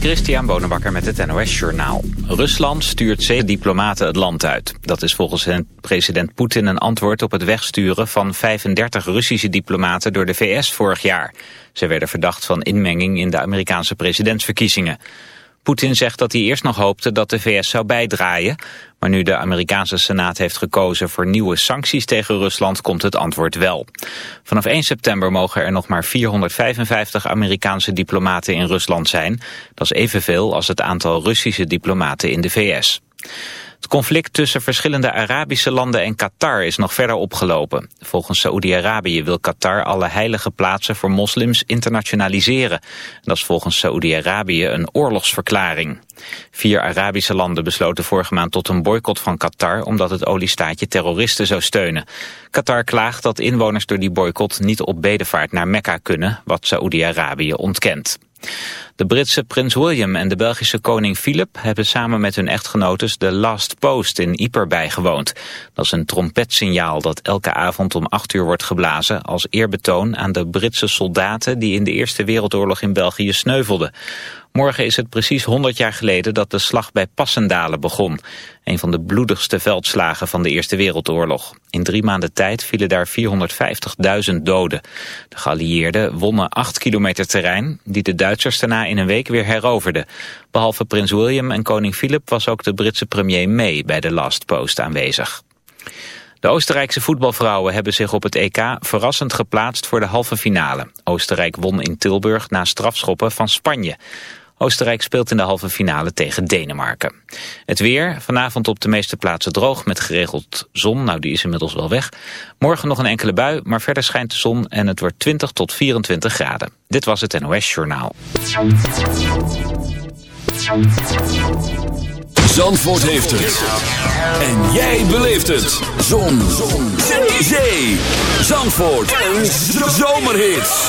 Christian Bonenbakker met het NOS Journaal. Rusland stuurt zeven diplomaten het land uit. Dat is volgens president Poetin een antwoord op het wegsturen van 35 Russische diplomaten door de VS vorig jaar. Ze werden verdacht van inmenging in de Amerikaanse presidentsverkiezingen. Poetin zegt dat hij eerst nog hoopte dat de VS zou bijdraaien. Maar nu de Amerikaanse Senaat heeft gekozen voor nieuwe sancties tegen Rusland komt het antwoord wel. Vanaf 1 september mogen er nog maar 455 Amerikaanse diplomaten in Rusland zijn. Dat is evenveel als het aantal Russische diplomaten in de VS. Het conflict tussen verschillende Arabische landen en Qatar is nog verder opgelopen. Volgens Saoedi-Arabië wil Qatar alle heilige plaatsen voor moslims internationaliseren. Dat is volgens Saoedi-Arabië een oorlogsverklaring. Vier Arabische landen besloten vorige maand tot een boycott van Qatar... omdat het oliestaatje terroristen zou steunen. Qatar klaagt dat inwoners door die boycott niet op bedevaart naar Mekka kunnen... wat Saoedi-Arabië ontkent. De Britse prins William en de Belgische koning Philip hebben samen met hun echtgenotes de Last Post in Yper bijgewoond. Dat is een trompetsignaal dat elke avond om acht uur wordt geblazen als eerbetoon aan de Britse soldaten die in de Eerste Wereldoorlog in België sneuvelden. Morgen is het precies 100 jaar geleden dat de slag bij Passendalen begon. Een van de bloedigste veldslagen van de Eerste Wereldoorlog. In drie maanden tijd vielen daar 450.000 doden. De geallieerden wonnen 8 kilometer terrein... die de Duitsers daarna in een week weer heroverden. Behalve prins William en koning Philip was ook de Britse premier May... bij de Last Post aanwezig. De Oostenrijkse voetbalvrouwen hebben zich op het EK verrassend geplaatst voor de halve finale. Oostenrijk won in Tilburg na strafschoppen van Spanje. Oostenrijk speelt in de halve finale tegen Denemarken. Het weer, vanavond op de meeste plaatsen droog met geregeld zon. Nou, die is inmiddels wel weg. Morgen nog een enkele bui, maar verder schijnt de zon en het wordt 20 tot 24 graden. Dit was het NOS Journaal. Zandvoort heeft het. En jij beleeft het. Zon. zon. Zee. Zandvoort. Een zomerhit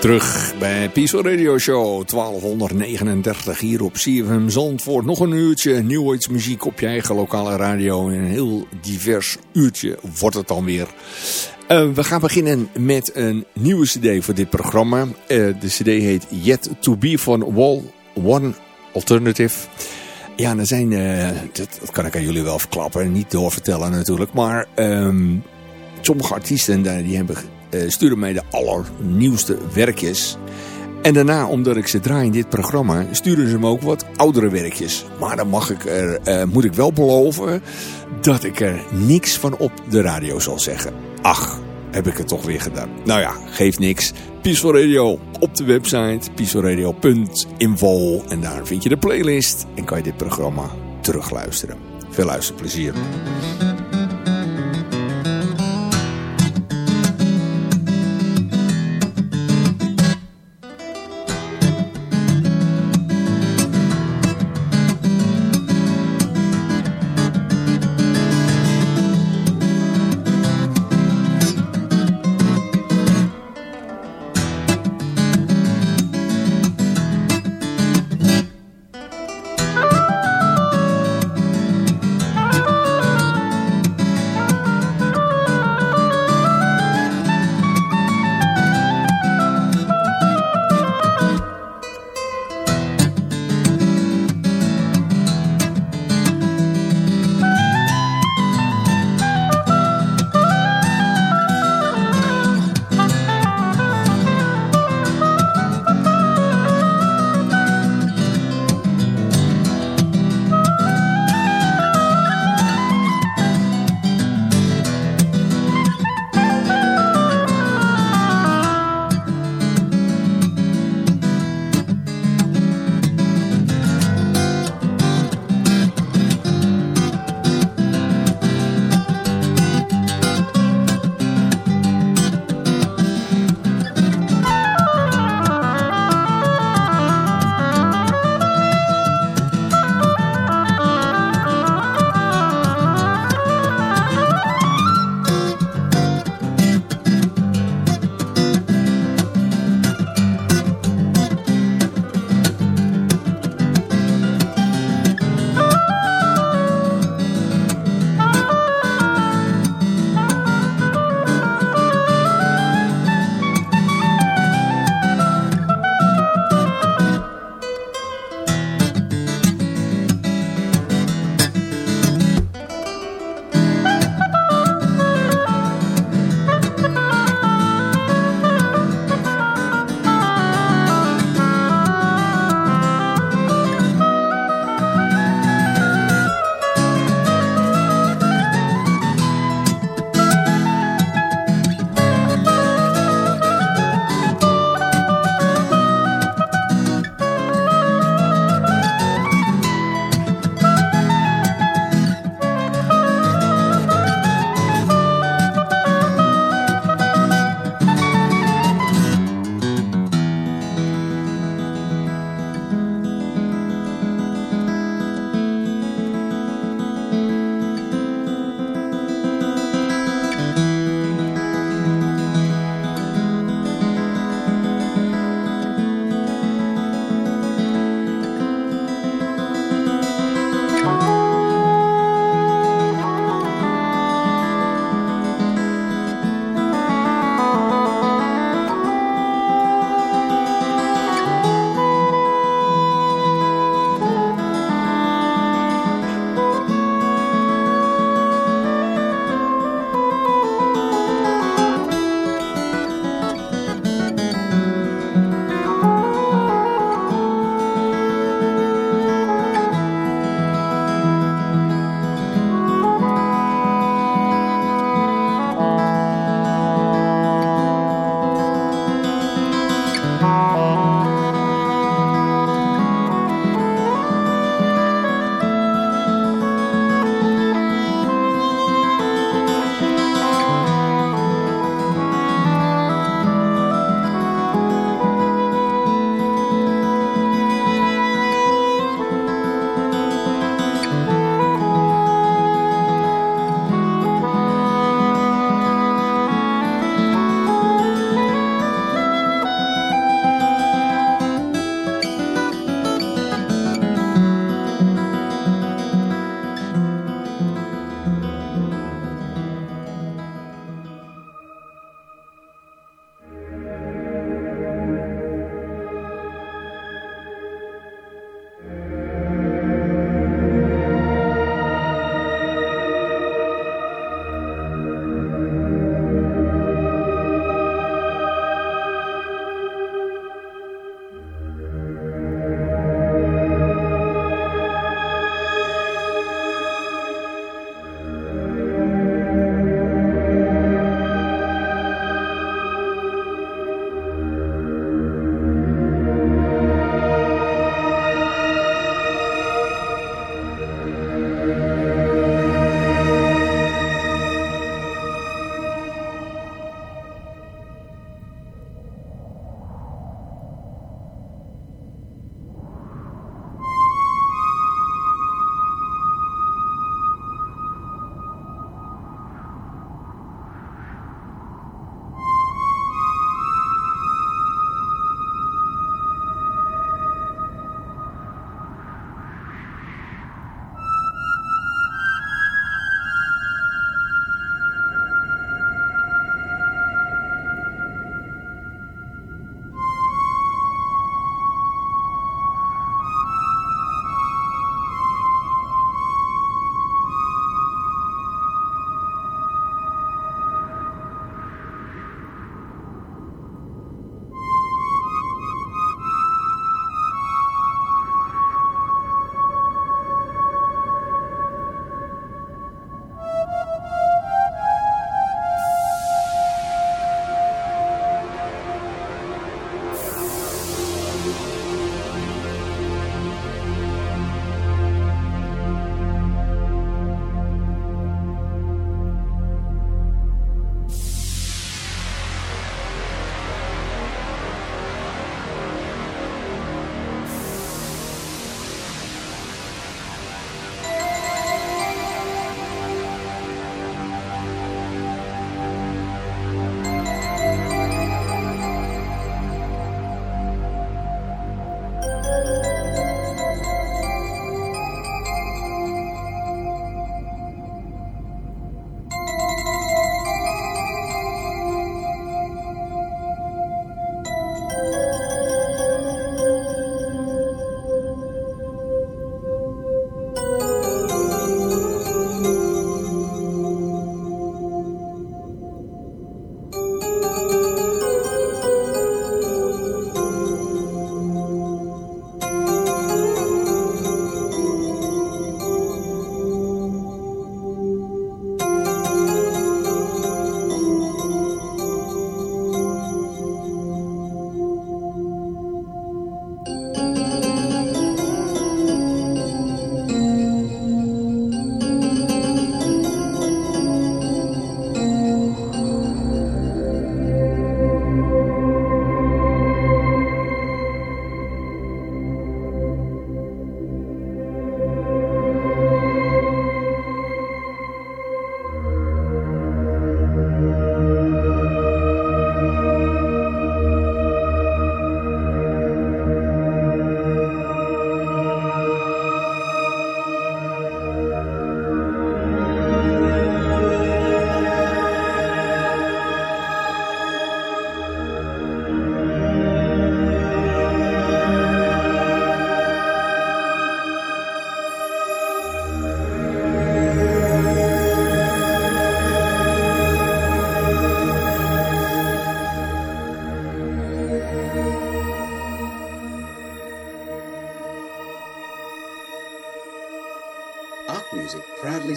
Terug bij Peaceful Radio Show 1239 hier op CFM Zandvoort. Nog een uurtje nieuwheidsmuziek op je eigen lokale radio. En een heel divers uurtje wordt het dan weer. Uh, we gaan beginnen met een nieuwe cd voor dit programma. Uh, de cd heet Yet To Be van Wall One Alternative. Ja, er zijn, uh, dat, kan ik aan jullie wel verklappen, niet doorvertellen natuurlijk. Maar um, sommige artiesten die hebben uh, sturen mij de allernieuwste werkjes. En daarna, omdat ik ze draai in dit programma, sturen ze me ook wat oudere werkjes. Maar dan mag ik er, uh, moet ik wel beloven dat ik er niks van op de radio zal zeggen. Ach, heb ik het toch weer gedaan. Nou ja, geeft niks. Peaceful Radio op de website peacefulradio.info en daar vind je de playlist en kan je dit programma terugluisteren. Veel luisterplezier.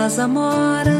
casa mora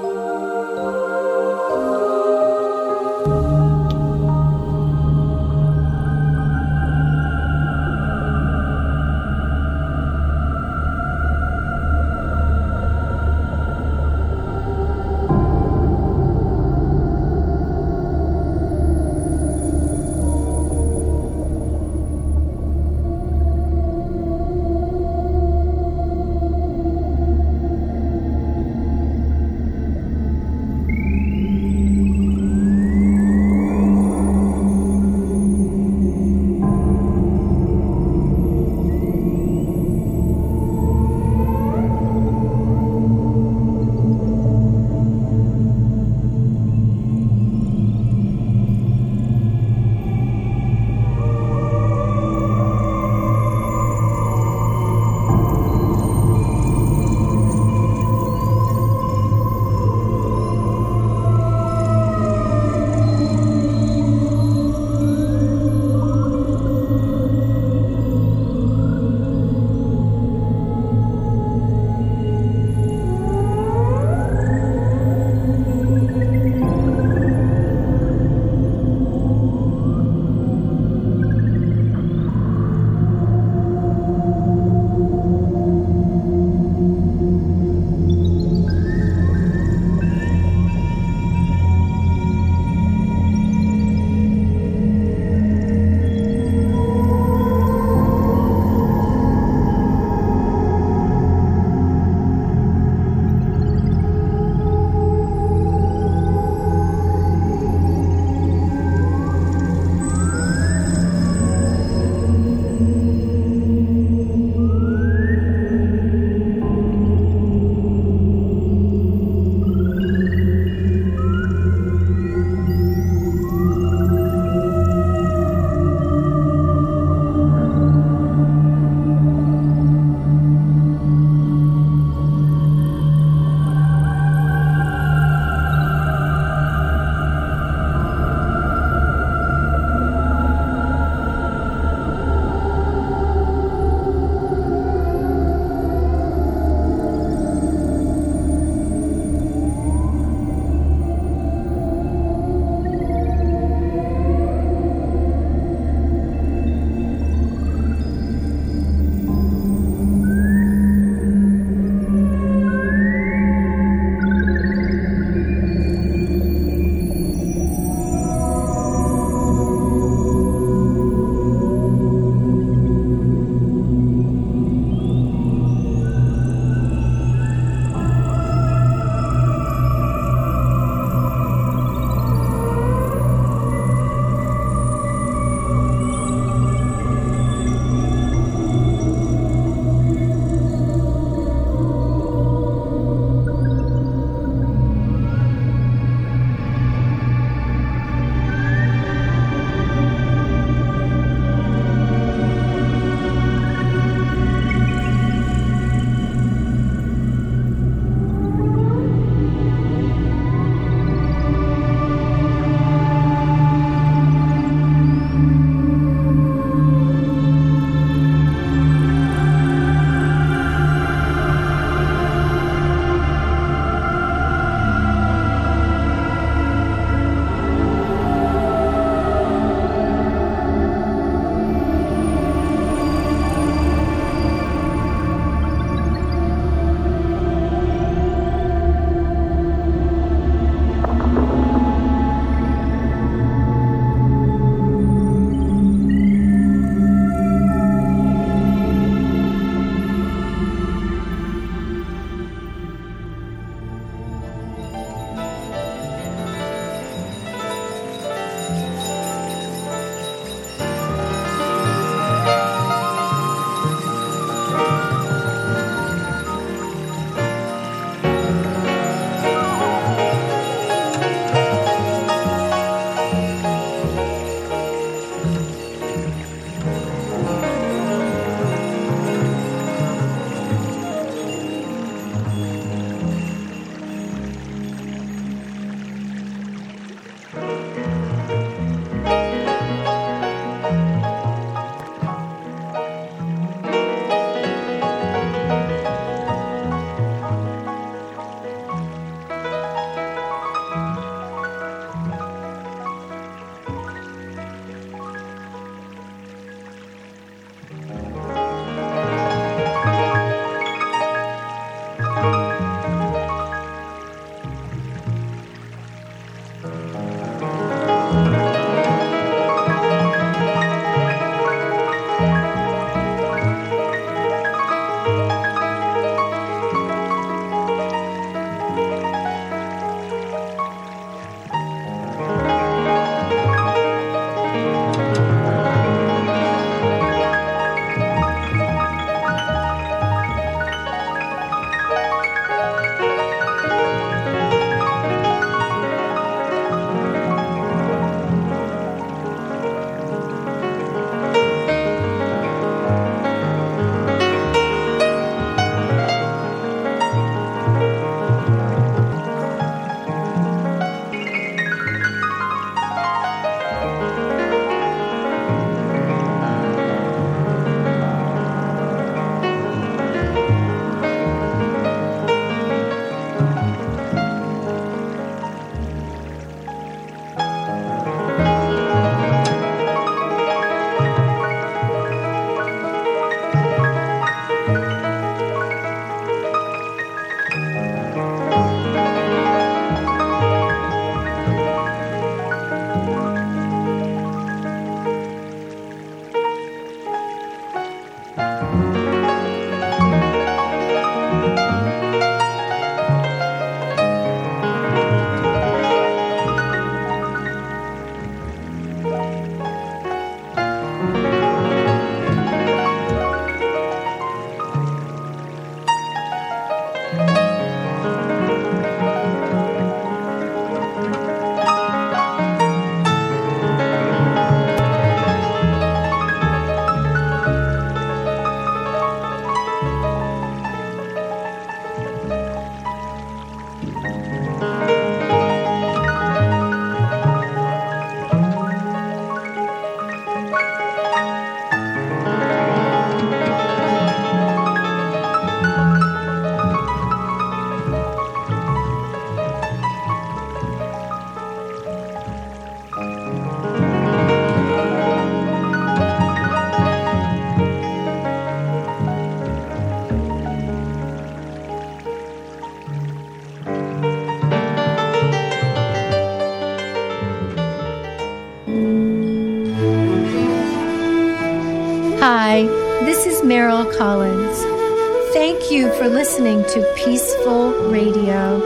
For listening to Peaceful Radio.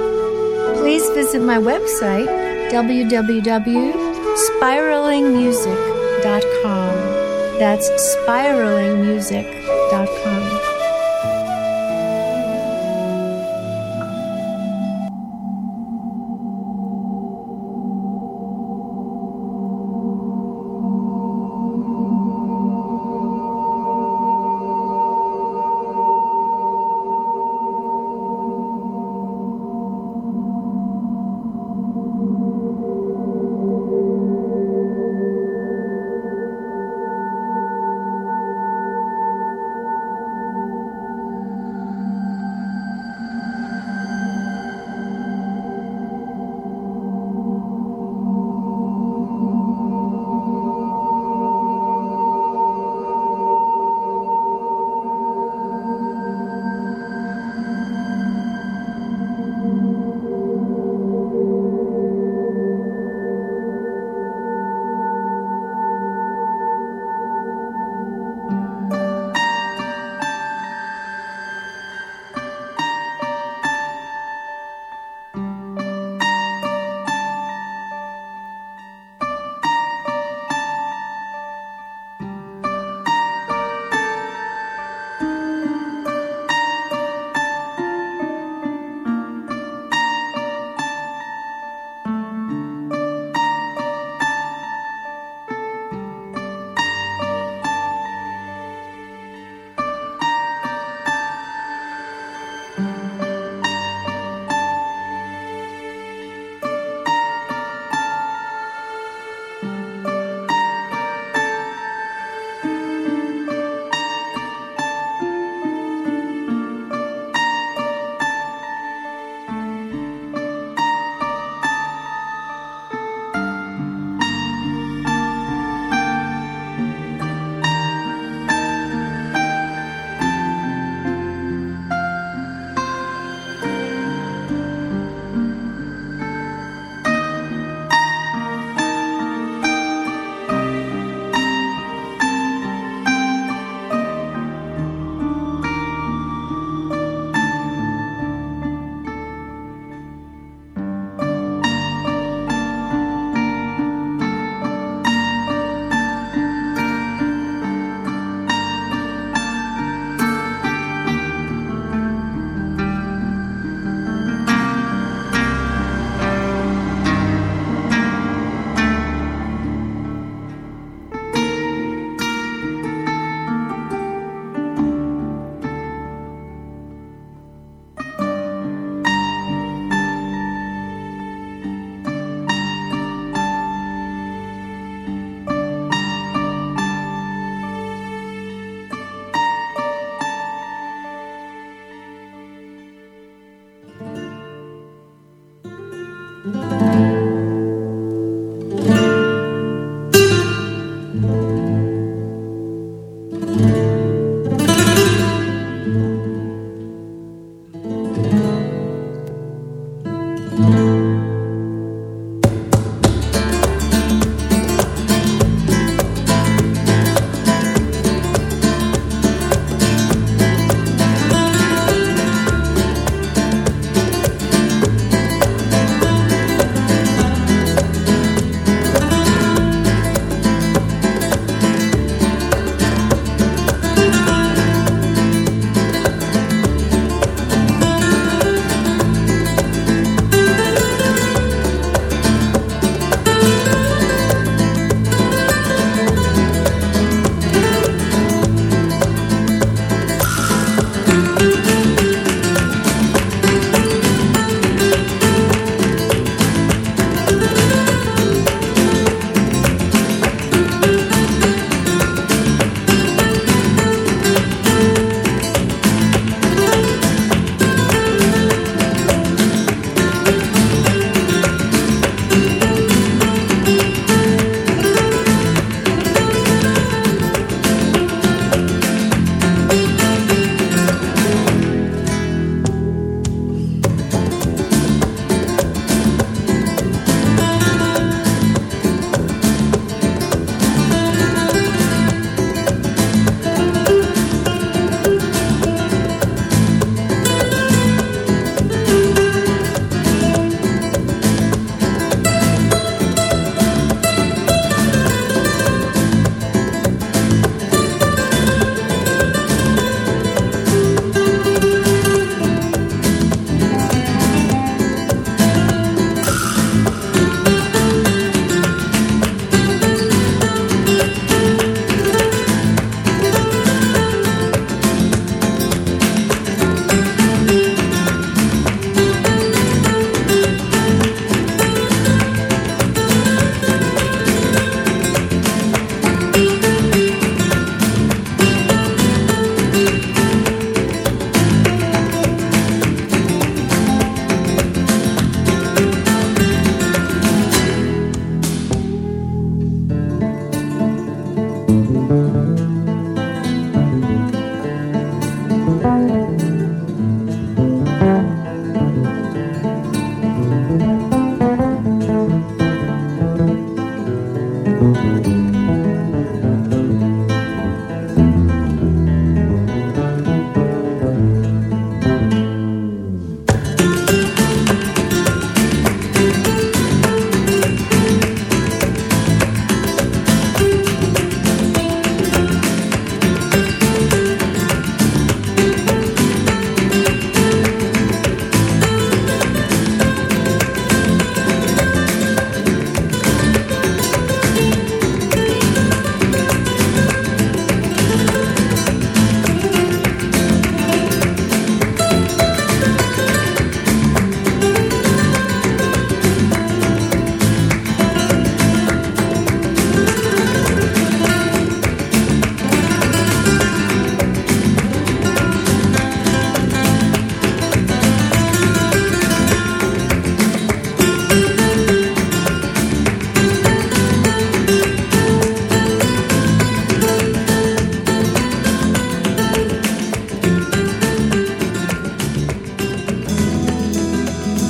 Please visit my website, www.spiralingmusic.com. That's spiralingmusic.com.